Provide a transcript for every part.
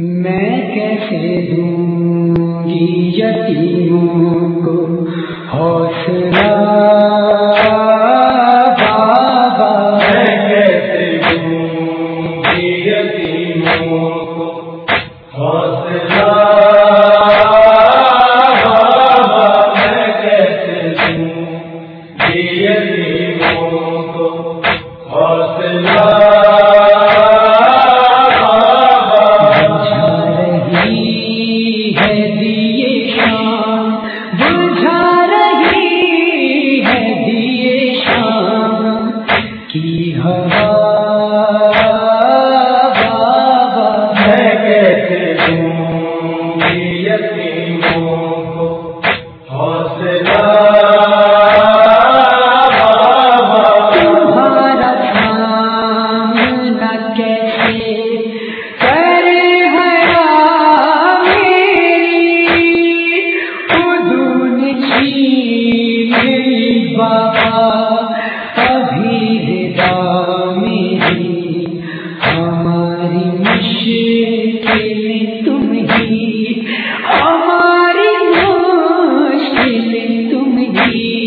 میں کیسے دوں گی یتیموں کو حوصلہ Oh, my God. حوصلہ ہے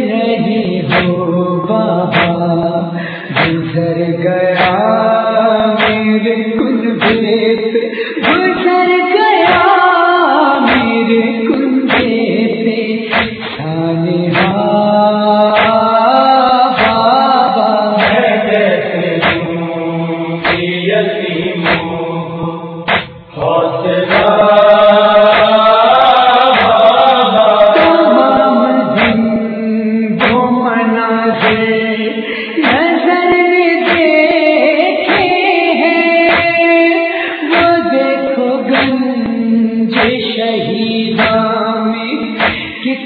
نہیں ہو پاپا گزر گیا۔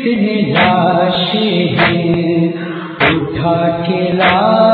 کتنے لاشیں ہیں اٹھا کے لاش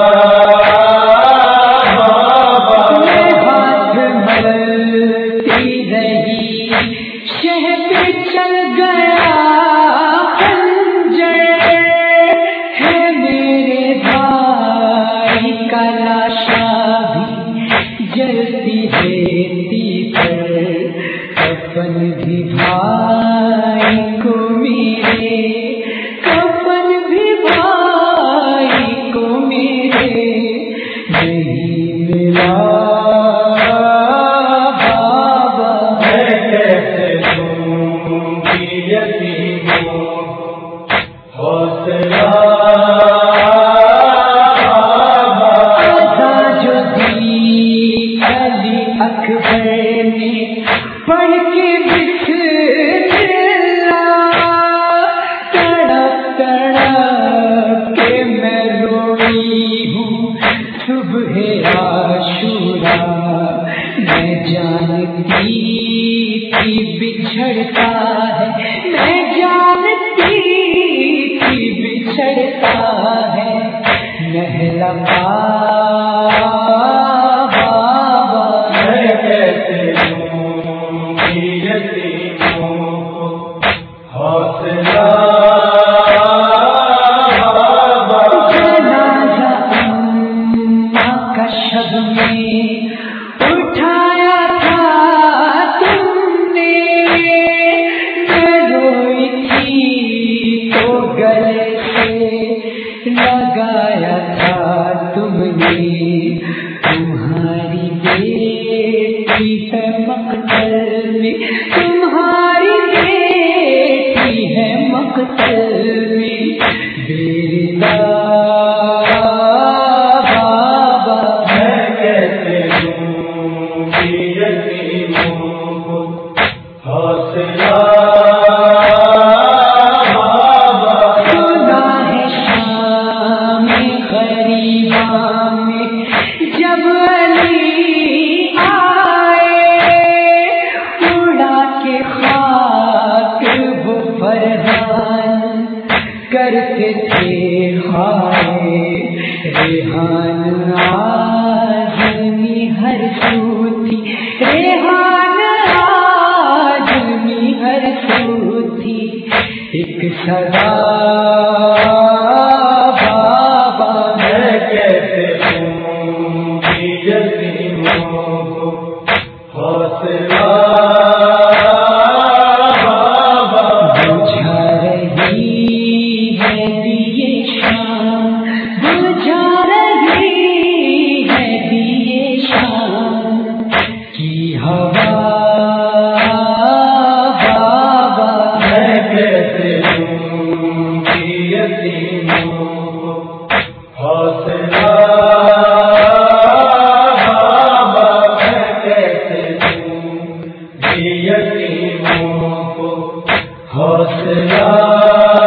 بن کے بچھلا میں روئی ہوں۔ صبح عاشورا میں جانتی تھی بچھڑتا ہے۔ نہ جانتی تھی بچھڑتا ہے۔ نہلا اٹھایا تھا تم نے روئی تھی تو گلے سے۔ لگایا تھا تم نے، تمہاری بیٹی ہے مقتل میں۔ تمہاری بیٹی ہے مقتل میں۔ کرتے تھے ہائے ریحان آزمی ہر سوتی۔ ریحان آزمی ہر سوتی۔ ایک صدا یتیموں کو حوصلہ